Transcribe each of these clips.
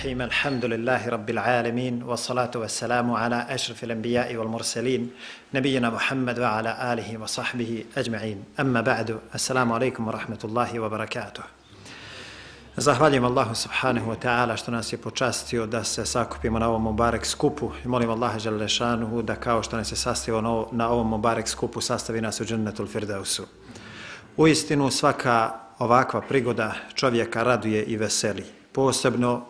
الرحيم الحمد لله رب العالمين والصلاة والسلام على أشرف الأنبياء والمرسلين نبينا محمد وعلى آله وصحبه أجمعين أما بعد السلام عليكم ورحمة الله وبركاته Zahvaljujem Allahu subhanahu wa ta'ala što nas je počastio da se sakupimo na ovom Mubarek skupu i molim Allaha Želešanuhu da kao što nas je sastavio na ovom Mubarek skupu sastavi nas u džennetul firdausu. U istinu svaka ovakva prigoda čovjeka raduje i veseli, posebno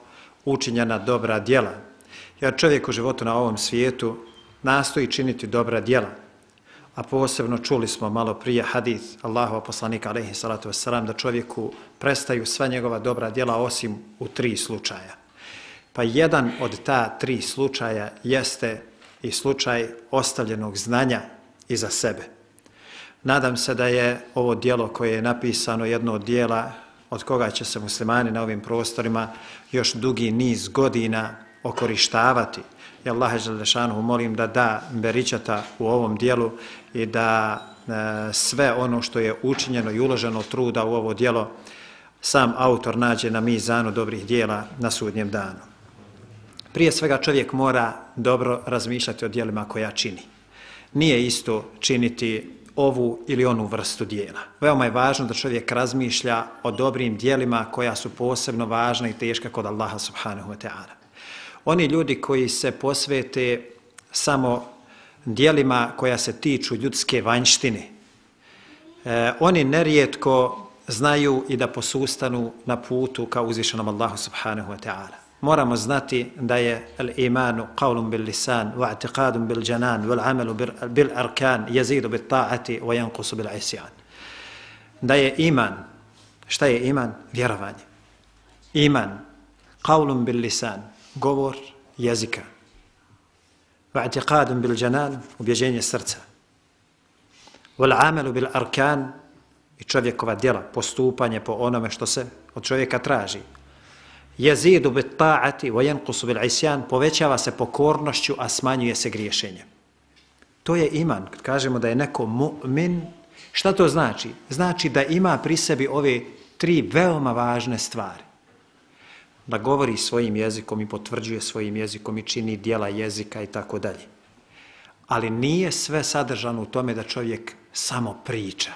učinjena dobra djela. Jer čovjek u životu na ovom svijetu nastoji činiti dobra djela, a posebno čuli smo malo prije hadith Allahova poslanika alaihi salatu wasalam da čovjeku prestaju sva njegova dobra djela osim u tri slučaja. Pa jedan od ta tri slučaja jeste i slučaj ostavljenog znanja iza sebe. Nadam se da je ovo dijelo koje je napisano jedno od dijela od koga će se muslimani na ovim prostorima još dugi niz godina okorištavati. I Allah Želešanu molim da da beričata u ovom dijelu i da e, sve ono što je učinjeno i uloženo truda u ovo dijelo sam autor nađe na mizanu dobrih dijela na sudnjem danu. Prije svega čovjek mora dobro razmišljati o dijelima koja čini. Nije isto činiti ovu ili onu vrstu dijela. Veoma je važno da čovjek razmišlja o dobrim dijelima koja su posebno važna i teška kod Allaha subhanahu wa ta'ala. Oni ljudi koji se posvete samo dijelima koja se tiču ljudske vanjštine, eh, oni nerijetko znaju i da posustanu na putu ka uzvišenom Allahu subhanahu wa ta'ala. Moramo znati da je al-imanu qawlun bil lisan wa i'tiqadun bil janan wal amalu bil arkan yazidu bit ta'ati wa yanqusu bil isyan. Da je iman, šta je iman? Vjerovanje. Iman qawlun bil lisan, govor jezika. Wa i'tiqadun bil janan, ubjeđenje srca. Wal amalu bil arkan, i čovjekova djela, postupanje po onome što se od čovjeka traži, jezidu bit ta'ati wa yanqusu bil isyan povećava se pokornošću a smanjuje se griješenjem to je iman kad kažemo da je neko mu'min šta to znači? Znači da ima pri sebi ove tri veoma važne stvari. Da govori svojim jezikom i potvrđuje svojim jezikom i čini dijela jezika i tako dalje. Ali nije sve sadržano u tome da čovjek samo priča.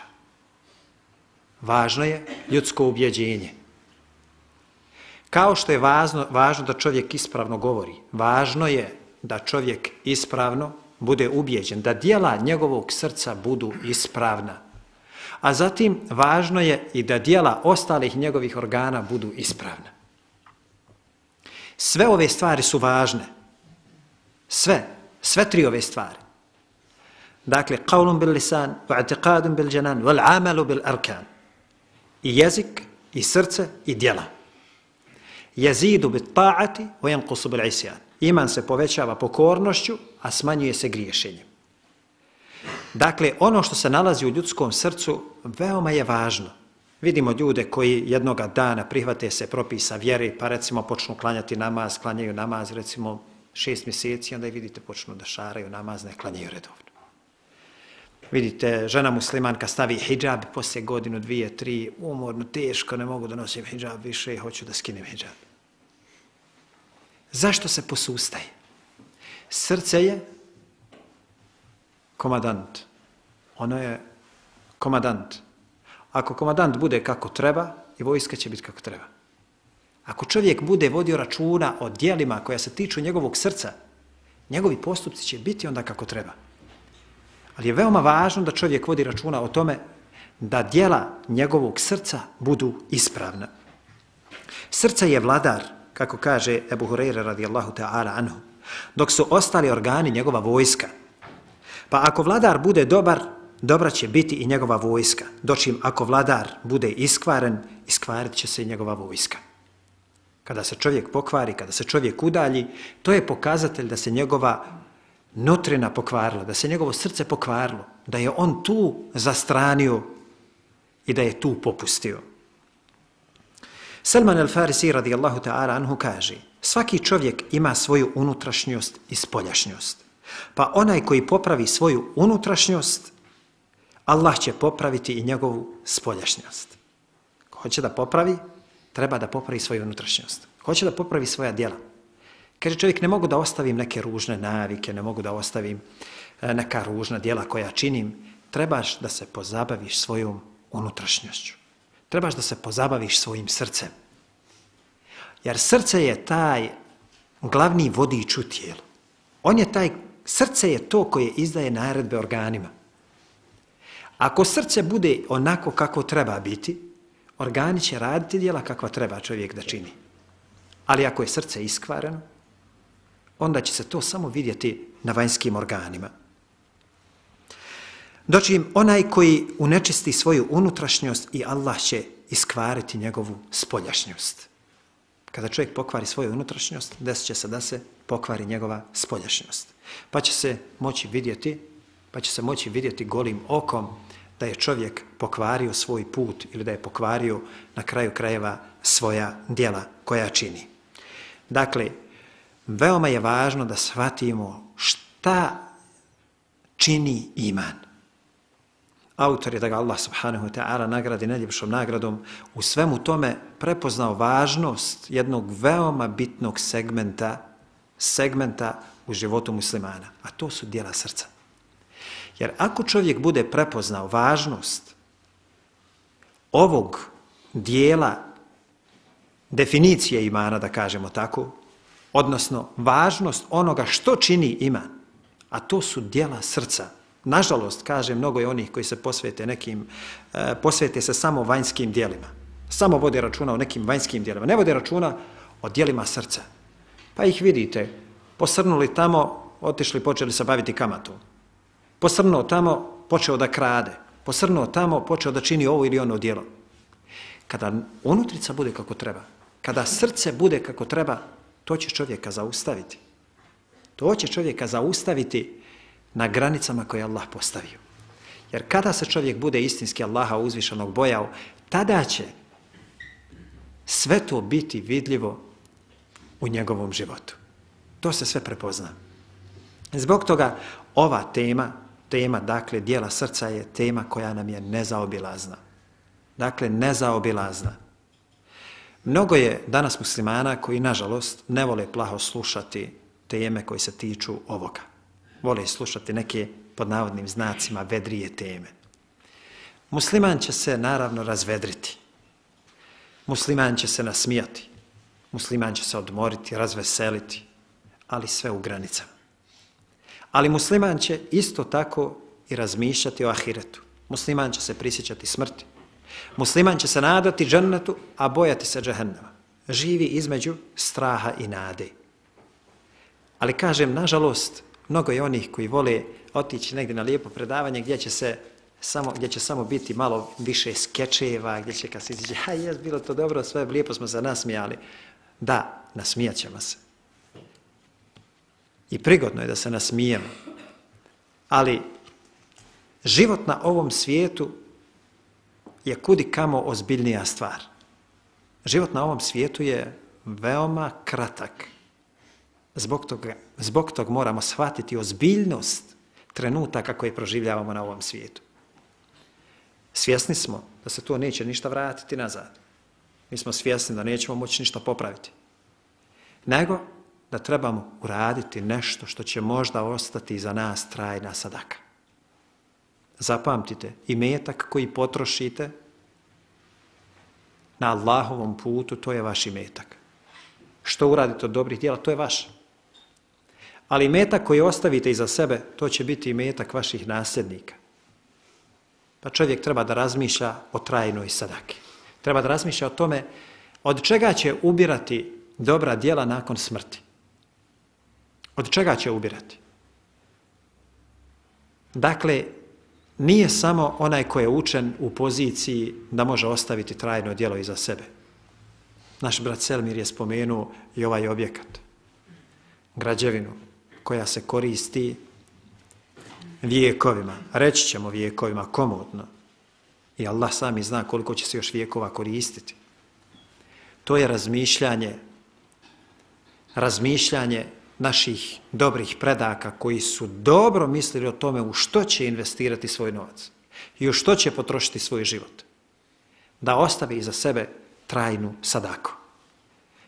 Važno je ljudsko ubjeđenje. Kao što je važno, važno da čovjek ispravno govori, važno je da čovjek ispravno bude ubijeđen, da dijela njegovog srca budu ispravna. A zatim važno je i da dijela ostalih njegovih organa budu ispravna. Sve ove stvari su važne. Sve, sve tri ove stvari. Dakle, qavlun bil lisan, va'atiqadun bil janan, wal amalu bil arkan. I jezik, i srce, i dijela jezidu bit ta'ati o yanqusu bil isjan. Iman se povećava pokornošću, a smanjuje se griješenjem. Dakle, ono što se nalazi u ljudskom srcu veoma je važno. Vidimo ljude koji jednoga dana prihvate se propisa vjere, pa recimo počnu klanjati namaz, klanjaju namaz recimo šest mjeseci, onda i vidite počnu da šaraju namaz, ne klanjaju redovno. Vidite, žena muslimanka stavi hijab poslije godinu, dvije, tri, umorno, teško, ne mogu da nosim hijab više, hoću da skinem hijab. Zašto se posustaje? Srce je komadant. Ono je komadant. Ako komadant bude kako treba, i vojska će biti kako treba. Ako čovjek bude vodio računa o dijelima koja se tiču njegovog srca, njegovi postupci će biti onda kako treba. Ali je veoma važno da čovjek vodi računa o tome da dijela njegovog srca budu ispravna. Srce je vladar kako kaže Ebu Hureyre radijallahu ta'ala anhu, dok su ostali organi njegova vojska. Pa ako vladar bude dobar, dobra će biti i njegova vojska. Dočim ako vladar bude iskvaren, iskvarit će se i njegova vojska. Kada se čovjek pokvari, kada se čovjek udalji, to je pokazatelj da se njegova nutrina pokvarila, da se njegovo srce pokvarilo, da je on tu zastranio i da je tu popustio. Salman al-Farisi radijallahu ta'ala anhu kaže svaki čovjek ima svoju unutrašnjost i spoljašnjost. Pa onaj koji popravi svoju unutrašnjost, Allah će popraviti i njegovu spoljašnjost. Ko hoće da popravi, treba da popravi svoju unutrašnjost. Hoće da popravi svoja djela. Kaže čovjek, ne mogu da ostavim neke ružne navike, ne mogu da ostavim e, neka ružna djela koja činim. Trebaš da se pozabaviš svojom unutrašnjošću. Trebaš da se pozabaviš svojim srcem. Jer srce je taj glavni vodič u tijelu. On je taj, srce je to koje izdaje naredbe organima. Ako srce bude onako kako treba biti, organi će raditi djela kakva treba čovjek da čini. Ali ako je srce iskvareno, onda će se to samo vidjeti na vanjskim organima. Dočim onaj koji unečisti svoju unutrašnjost i Allah će iskvariti njegovu spoljašnjost. Kada čovjek pokvari svoju unutrašnjost, desit će se da se pokvari njegova spoljašnjost. Pa će se moći vidjeti, pa će se moći vidjeti golim okom da je čovjek pokvario svoj put ili da je pokvario na kraju krajeva svoja dijela koja čini. Dakle, veoma je važno da shvatimo šta čini iman. Autor je da ga Allah subhanahu wa ta'ala nagradi najljepšom nagradom u svemu tome prepoznao važnost jednog veoma bitnog segmenta segmenta u životu muslimana, a to su dijela srca. Jer ako čovjek bude prepoznao važnost ovog dijela definicije imana, da kažemo tako, odnosno važnost onoga što čini iman, a to su dijela srca. Nažalost, kaže mnogo je onih koji se posvete nekim, e, posvete se samo vanjskim dijelima. Samo vode računa o nekim vanjskim dijelima. Ne vode računa o dijelima srca. Pa ih vidite, posrnuli tamo, otišli, počeli se baviti kamatom. Posrnuo tamo, počeo da krade. Posrnuo tamo, počeo da čini ovo ili ono dijelo. Kada unutrica bude kako treba, kada srce bude kako treba, to će čovjeka zaustaviti. To će čovjeka zaustaviti na granicama koje Allah postavio. Jer kada se čovjek bude istinski Allaha uzvišenog bojao, tada će sve to biti vidljivo u njegovom životu. To se sve prepozna. Zbog toga ova tema, tema dakle dijela srca je tema koja nam je nezaobilazna. Dakle, nezaobilazna. Mnogo je danas muslimana koji, nažalost, ne vole plaho slušati teme koji se tiču ovoga. Vole slušati neke, pod navodnim znacima, vedrije teme. Musliman će se, naravno, razvedriti. Musliman će se nasmijati. Musliman će se odmoriti, razveseliti, ali sve u granicama. Ali musliman će isto tako i razmišljati o ahiretu. Musliman će se prisjećati smrti. Musliman će se nadati džennetu, a bojati se džehennema. Živi između straha i nade. Ali kažem, nažalost, mnogo je onih koji vole otići negdje na lijepo predavanje gdje će se samo, gdje će samo biti malo više skečeva, gdje će kad se iziđe, ha, jes, bilo to dobro, sve lijepo smo se nasmijali. Da, nasmijat ćemo se. I prigodno je da se nasmijemo. Ali život na ovom svijetu je kudi kamo ozbiljnija stvar. Život na ovom svijetu je veoma kratak. Zbog toga, zbog toga moramo shvatiti ozbiljnost trenutaka koje proživljavamo na ovom svijetu. Svjesni smo da se to neće ništa vratiti nazad. Mi smo svjesni da nećemo moći ništa popraviti. Nego da trebamo uraditi nešto što će možda ostati za nas trajna sadaka. Zapamtite, i metak koji potrošite na Allahovom putu, to je vaš imetak. Što uradite od dobrih dijela, to je vaš. Ali metak koji ostavite iza sebe, to će biti metak vaših nasljednika. Pa čovjek treba da razmišlja o trajnoj sadaki. Treba da razmišlja o tome od čega će ubirati dobra dijela nakon smrti. Od čega će ubirati? Dakle, nije samo onaj ko je učen u poziciji da može ostaviti trajno djelo iza sebe. Naš brat Selmir je spomenuo i ovaj objekat, građevinu koja se koristi vijekovima, reći ćemo vijekovima komodno, i Allah sami zna koliko će se još vijekova koristiti. To je razmišljanje, razmišljanje naših dobrih predaka koji su dobro mislili o tome u što će investirati svoj novac i u što će potrošiti svoj život. Da ostavi iza sebe trajnu sadaku.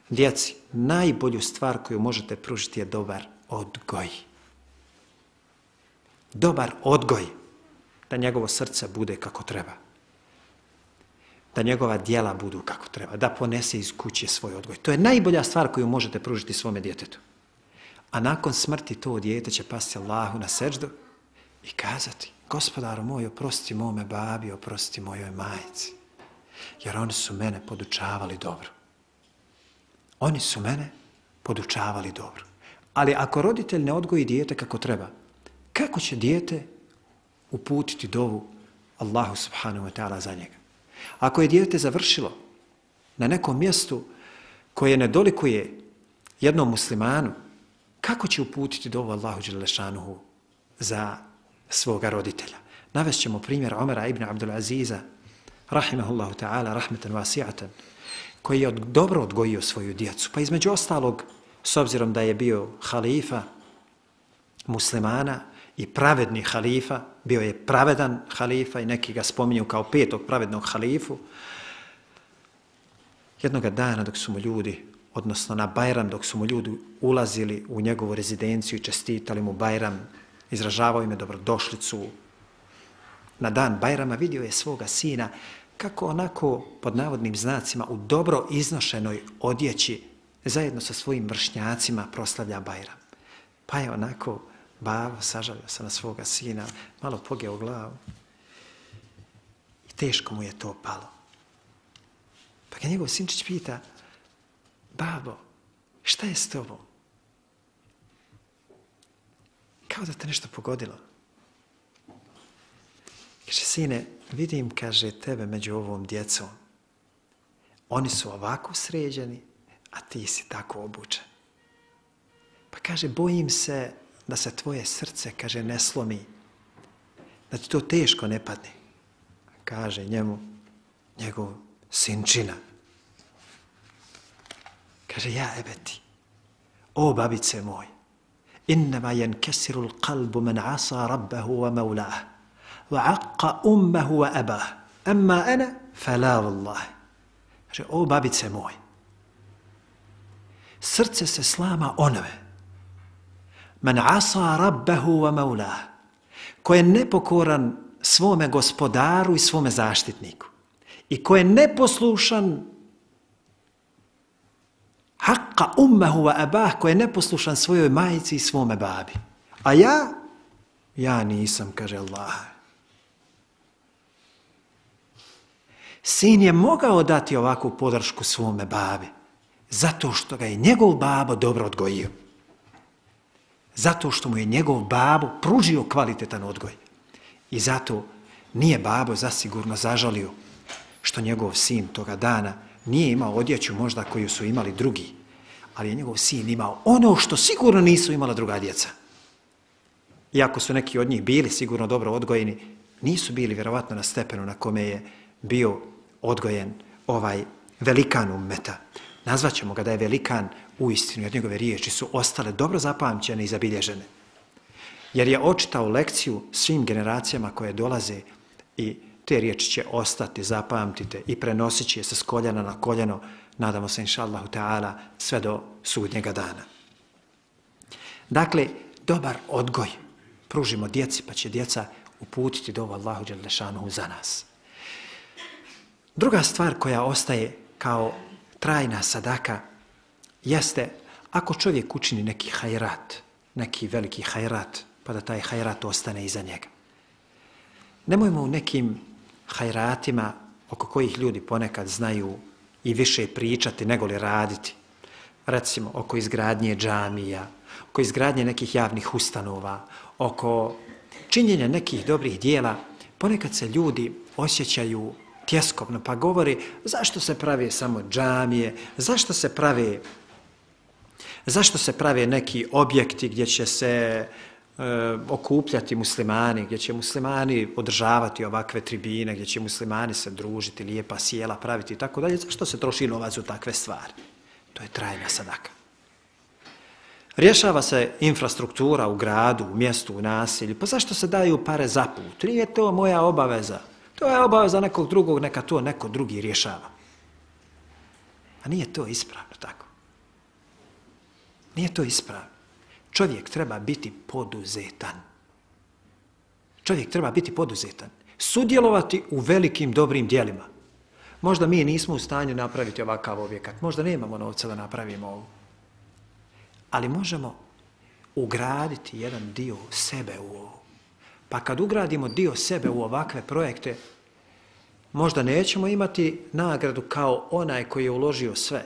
Djeci, najbolju stvar koju možete pružiti je dobar odgoj. Dobar odgoj da njegovo srce bude kako treba. Da njegova dijela budu kako treba. Da ponese iz kuće svoj odgoj. To je najbolja stvar koju možete pružiti svome djetetu. A nakon smrti to dijete će pasti Allahu na seždu i kazati gospodaru moj, oprosti mome babi, oprosti mojoj majici. Jer oni su mene podučavali dobro. Oni su mene podučavali dobro. Ali ako roditelj ne odgoji dijete kako treba, kako će dijete uputiti dovu Allahu subhanahu wa ta'ala za njega? Ako je dijete završilo na nekom mjestu koje ne dolikuje jednom muslimanu, kako će uputiti dovu Allahu Đelešanuhu za svoga roditelja? Navešćemo primjer Omera ibn Abdul Aziza, rahimahullahu ta'ala, rahmetan vasi'atan, koji je dobro odgojio svoju djecu. Pa između ostalog, s obzirom da je bio halifa muslimana i pravedni halifa, bio je pravedan halifa i neki ga spominju kao petog pravednog halifu, jednog dana dok su mu ljudi, odnosno na Bajram, dok su mu ljudi ulazili u njegovu rezidenciju i čestitali mu Bajram, izražavao ime dobrodošlicu, na dan Bajrama vidio je svoga sina kako onako pod navodnim znacima u dobro iznošenoj odjeći zajedno sa svojim vršnjacima proslavlja Bajram. Pa je onako bavo sažalio se na svoga sina, malo pogeo glavu i teško mu je to palo. Pa ga njegov sinčić pita, babo, šta je s tobom? Kao da te nešto pogodilo. Kaže, sine, vidim, kaže, tebe među ovom djecom. Oni su ovako sređeni, a ti si tako obučen. Pa kaže, bojim se da se tvoje srce, kaže, ne slomi. Da ti to teško ne padne. Kaže njemu, njegov sinčina. Kaže, ja ebeti, o babice moj, innama jen kesirul kalbu men asa rabbehu wa maulah, wa aqqa ummehu wa abah. Amma ana fala vallahi. Kaže, o babice moj, srce se slama onove, man asa rabbahu wa maulah, ko je nepokoran svome gospodaru i svome zaštitniku i ko je neposlušan haqqa ummehu wa abah, ko je neposlušan svojoj majici i svome babi. A ja, ja nisam, kaže Allah, Sin je mogao dati ovakvu podršku svome babi, zato što ga je njegov babo dobro odgojio. Zato što mu je njegov babo pružio kvalitetan odgoj. I zato nije babo zasigurno zažalio što njegov sin toga dana nije imao odjeću možda koju su imali drugi, ali je njegov sin imao ono što sigurno nisu imala druga djeca. Iako su neki od njih bili sigurno dobro odgojeni, nisu bili vjerovatno na stepenu na kome je bio odgojen ovaj velikan ummeta. Nazvaćemo ga da je velikan u istinu, jer njegove riječi su ostale dobro zapamćene i zabilježene. Jer je očitao lekciju svim generacijama koje dolaze i te riječi će ostati, zapamtite i prenosit će se s koljena na koljeno, nadamo se, inša Allahu ta'ala, sve do sudnjega dana. Dakle, dobar odgoj pružimo djeci, pa će djeca uputiti do Allahu Đelešanu za nas. Druga stvar koja ostaje kao trajna sadaka jeste ako čovjek učini neki hajrat, neki veliki hajrat, pa da taj hajrat ostane iza njega. Nemojmo u nekim hajratima oko kojih ljudi ponekad znaju i više pričati nego li raditi. Recimo, oko izgradnje džamija, oko izgradnje nekih javnih ustanova, oko činjenja nekih dobrih dijela, ponekad se ljudi osjećaju tjeskobno, pa govori zašto se pravi samo džamije, zašto se pravi zašto se prave neki objekti gdje će se e, okupljati muslimani, gdje će muslimani održavati ovakve tribine, gdje će muslimani se družiti, lijepa sjela praviti i tako dalje, zašto se troši novac u takve stvari? To je trajna sadaka. Rješava se infrastruktura u gradu, u mjestu, u nasilju, pa zašto se daju pare za put? Nije to moja obaveza. To je obaveza nekog drugog, neka to neko drugi rješava. A nije to ispravno tako. Nije to ispravno. Čovjek treba biti poduzetan. Čovjek treba biti poduzetan. Sudjelovati u velikim dobrim dijelima. Možda mi nismo u stanju napraviti ovakav objekat. Možda nemamo novca da napravimo ovo. Ali možemo ugraditi jedan dio sebe u ovo. Pa kad ugradimo dio sebe u ovakve projekte, možda nećemo imati nagradu kao onaj koji je uložio sve.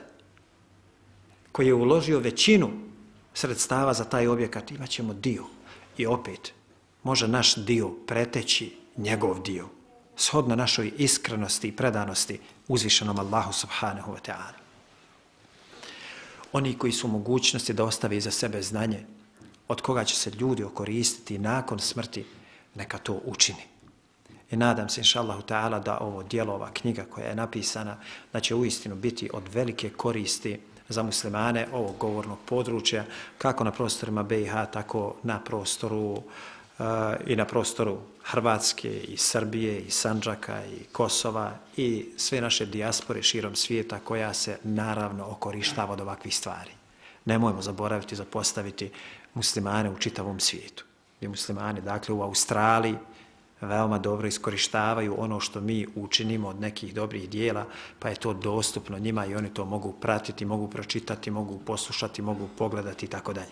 Koji je uložio većinu sredstava za taj objekat. Imaćemo dio. I opet, može naš dio preteći njegov dio. Shodno našoj iskrenosti i predanosti uzvišenom Allahu subhanahu wa ta'ala. Oni koji su mogućnosti da ostave iza sebe znanje, od koga će se ljudi okoristiti nakon smrti, neka to učini. I nadam se, inša Allahu ta'ala, da ovo dijelo, ova knjiga koja je napisana, da će uistinu biti od velike koristi za muslimane ovog govornog područja, kako na prostorima BiH, tako na prostoru uh, i na prostoru Hrvatske i Srbije i Sanđaka i Kosova i sve naše dijaspore širom svijeta koja se naravno okorištava od ovakvih stvari. Nemojmo zaboraviti zapostaviti muslimane u čitavom svijetu gdje muslimani, dakle, u Australiji veoma dobro iskorištavaju ono što mi učinimo od nekih dobrih dijela, pa je to dostupno njima i oni to mogu pratiti, mogu pročitati, mogu poslušati, mogu pogledati i tako dalje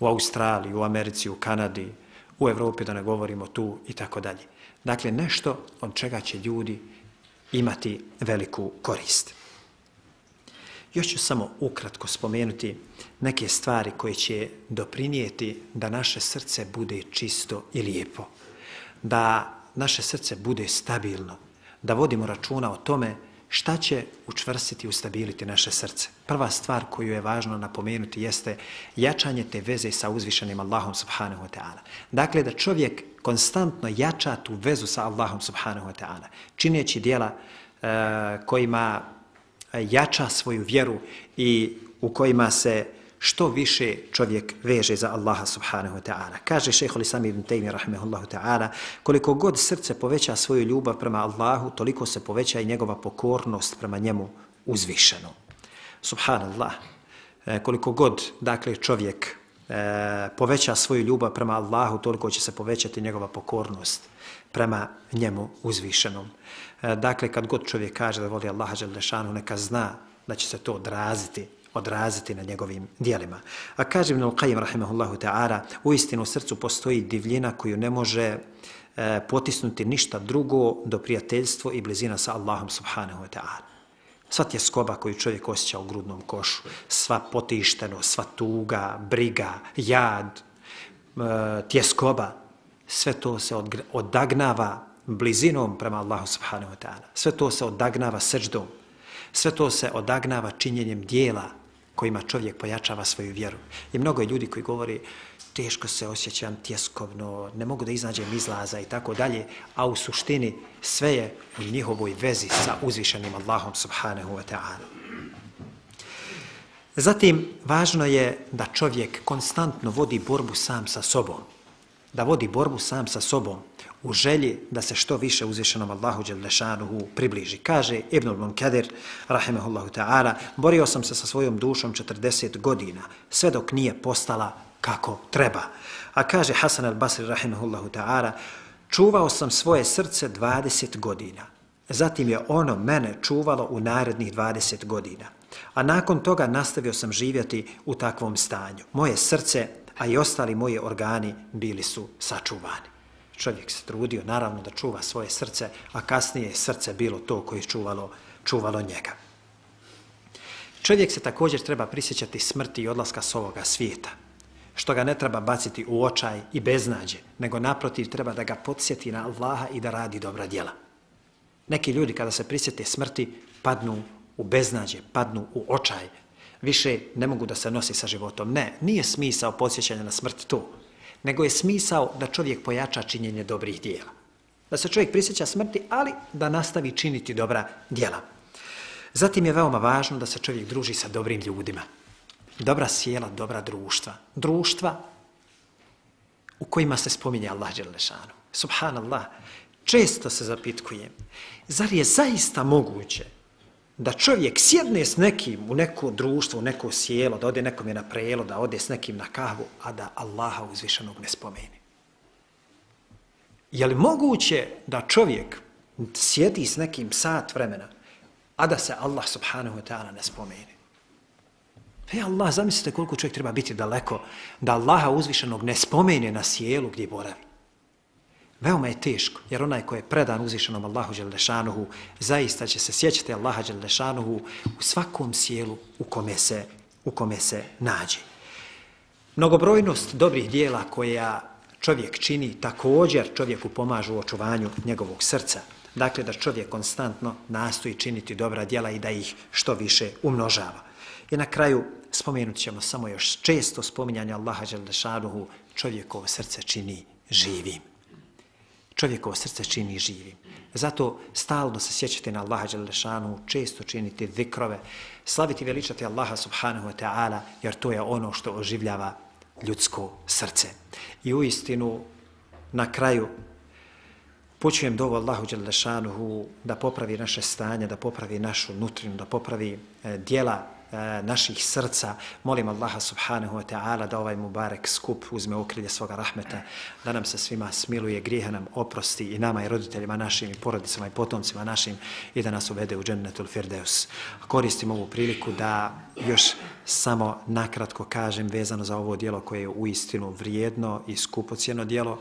u Australiji, u Americi, u Kanadi, u Evropi, da ne govorimo tu i tako dalje. Dakle, nešto od čega će ljudi imati veliku korist. Još ću samo ukratko spomenuti neke stvari koje će doprinijeti da naše srce bude čisto i lijepo. Da naše srce bude stabilno. Da vodimo računa o tome šta će učvrstiti i ustabiliti naše srce. Prva stvar koju je važno napomenuti jeste jačanje te veze sa uzvišenim Allahom subhanahu wa ta'ala. Dakle, da čovjek konstantno jača tu vezu sa Allahom subhanahu wa ta'ala, čineći dijela e, kojima E, jača svoju vjeru i u kojima se što više čovjek veže za Allaha subhanahu wa ta'ala. Kaže šehhul Islam ibn Taymi rahmehullahu ta'ala, koliko god srce poveća svoju ljubav prema Allahu, toliko se poveća i njegova pokornost prema njemu uzvišeno. Subhanallah, e, koliko god, dakle, čovjek e, poveća svoju ljubav prema Allahu, toliko će se povećati njegova pokornost prema njemu uzvišenom. E, dakle, kad god čovjek kaže da voli Allaha želešanu, neka zna da će se to odraziti odraziti na njegovim dijelima. A kaže Ibn Al-Qayyim rahimahullahu ta'ala, u istinu u srcu postoji divljina koju ne može e, potisnuti ništa drugo do prijateljstvo i blizina sa Allahom subhanahu wa ta'ala. Sva tjeskoba koju čovjek osjeća u grudnom košu, sva potišteno, sva tuga, briga, jad, e, tjeskoba, sve to se odagnava blizinom prema Allahu subhanahu wa ta'ala. Sve to se odagnava srđdom. Sve to se odagnava činjenjem dijela kojima čovjek pojačava svoju vjeru. I mnogo je ljudi koji govori teško se osjećam tjeskovno, ne mogu da iznađem izlaza i tako dalje, a u suštini sve je u njihovoj vezi sa uzvišenim Allahom subhanahu wa ta'ala. Zatim, važno je da čovjek konstantno vodi borbu sam sa sobom. Da vodi borbu sam sa sobom u želji da se što više uzvišenom Allahu Đelešanuhu približi. Kaže Ibn al-Munkadir, rahimahullahu ta'ala, borio sam se sa svojom dušom 40 godina, sve dok nije postala kako treba. A kaže Hasan al-Basri, rahimahullahu ta'ala, čuvao sam svoje srce 20 godina. Zatim je ono mene čuvalo u narednih 20 godina. A nakon toga nastavio sam živjeti u takvom stanju. Moje srce, a i ostali moji organi bili su sačuvani čovjek se trudio naravno da čuva svoje srce, a kasnije je srce bilo to koje je čuvalo, čuvalo njega. Čovjek se također treba prisjećati smrti i odlaska s ovoga svijeta, što ga ne treba baciti u očaj i beznađe, nego naprotiv treba da ga podsjeti na Allaha i da radi dobra djela. Neki ljudi kada se prisjete smrti padnu u beznađe, padnu u očaj, više ne mogu da se nosi sa životom. Ne, nije smisao posjećanja na smrt to nego je smisao da čovjek pojača činjenje dobrih dijela. Da se čovjek prisjeća smrti, ali da nastavi činiti dobra dijela. Zatim je veoma važno da se čovjek druži sa dobrim ljudima. Dobra sjela, dobra društva. Društva u kojima se spominje Allah Đelešanu. Subhanallah, često se zapitkujem, zar je zaista moguće da čovjek sjedne s nekim u neko društvo, u neko sjelo, da ode nekom je na prelo, da ode s nekim na kahvu, a da Allaha uzvišenog ne spomeni. Je li moguće da čovjek sjedi s nekim sat vremena, a da se Allah subhanahu wa ta'ala ne spomeni? E Allah, zamislite koliko čovjek treba biti daleko da Allaha uzvišenog ne spomene na sjelu gdje boravi. Veoma je teško, jer onaj ko je predan uzvišenom Allahu Đelešanuhu, zaista će se sjećati Allaha Đelešanuhu u svakom sjelu u kome se, u kome se nađe. Mnogobrojnost dobrih dijela koja čovjek čini, također čovjeku pomažu u očuvanju njegovog srca. Dakle, da čovjek konstantno nastoji činiti dobra dijela i da ih što više umnožava. I na kraju spomenut ćemo samo još često spominjanje Allaha Đelešanuhu, čovjekovo srce čini živim čovjekovo srce čini živi. Zato stalno se sjećate na Allaha Đalešanu, često činite zikrove, slaviti veličati Allaha subhanahu wa ta'ala, jer to je ono što oživljava ljudsko srce. I u istinu, na kraju, počujem dovo Allahu Đalešanu da popravi naše stanje, da popravi našu nutrinu, da popravi e, dijela E, naših srca. Molim Allaha subhanahu wa ta'ala da ovaj Mubarek skup uzme okrilje svoga rahmeta, da nam se svima smiluje, grijeha nam oprosti i nama i roditeljima našim i porodicama i potomcima našim i da nas uvede u džennetul firdeus. Koristim ovu priliku da još samo nakratko kažem vezano za ovo dijelo koje je u istinu vrijedno i skupocjeno dijelo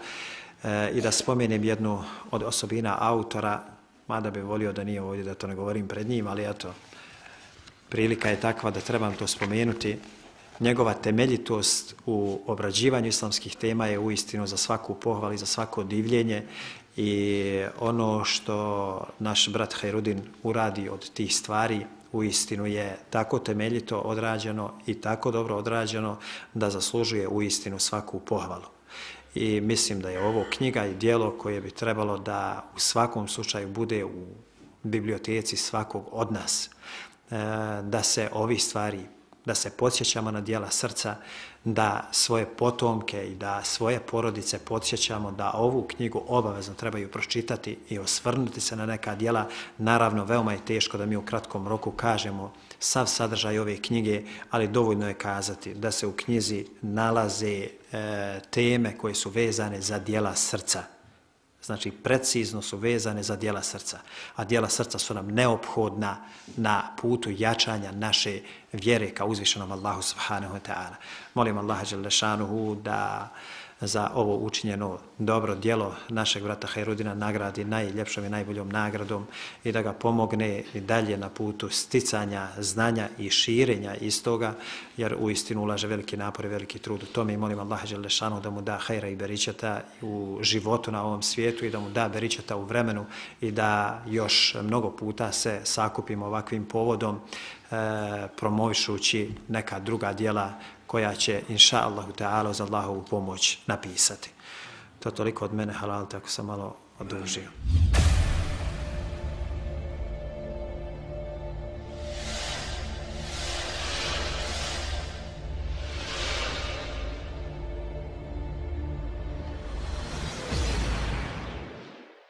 e, i da spomenem jednu od osobina autora, mada bi volio da nije ovdje da to ne govorim pred njim, ali eto, prilika je takva da trebam to spomenuti. Njegova temeljitost u obrađivanju islamskih tema je uistinu za svaku pohval i za svako divljenje i ono što naš brat Hajrudin uradi od tih stvari uistinu je tako temeljito odrađeno i tako dobro odrađeno da zaslužuje uistinu svaku pohvalu. I mislim da je ovo knjiga i dijelo koje bi trebalo da u svakom slučaju bude u biblioteci svakog od nas. E, da se ovi stvari, da se podsjećamo na dijela srca, da svoje potomke i da svoje porodice podsjećamo da ovu knjigu obavezno trebaju pročitati i osvrnuti se na neka dijela. Naravno, veoma je teško da mi u kratkom roku kažemo sav sadržaj ove knjige, ali dovoljno je kazati da se u knjizi nalaze e, teme koje su vezane za dijela srca, znači precizno su vezane za dijela srca. A dijela srca su nam neophodna na putu jačanja naše vjere ka uzvišenom Allahu subhanahu wa ta'ala. Molim Allaha Đelešanuhu da za ovo učinjeno dobro djelo našeg vrata Hajrudina nagradi najljepšom i najboljom nagradom i da ga pomogne i dalje na putu sticanja znanja i širenja iz toga, jer u istinu ulaže veliki napor i veliki trud u tome i molim Allah Đelešanu da mu da hajra i beričata u životu na ovom svijetu i da mu da beričata u vremenu i da još mnogo puta se sakupimo ovakvim povodom e, promovišući neka druga dijela koja će, inša Allahu ta'ala, uz Allahovu pomoć napisati. To je toliko od mene, halal, tako sam malo odužio.